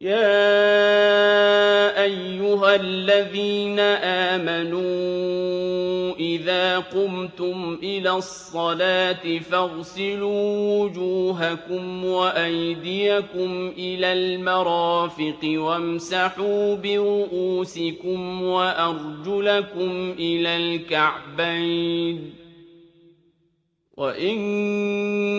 يَا أَيُّهَا الَّذِينَ آمَنُوا إِذَا قُمْتُمْ إِلَى الصَّلَاةِ فَاغْسِلُوا وُجُوهَكُمْ وَأَيْدِيَكُمْ إِلَى الْمَرَافِقِ وَامْسَحُوا بِرُءُوسِكُمْ وَأَرْجُلَكُمْ إِلَى الْكَعْبَيْنِ ۚ وَإِن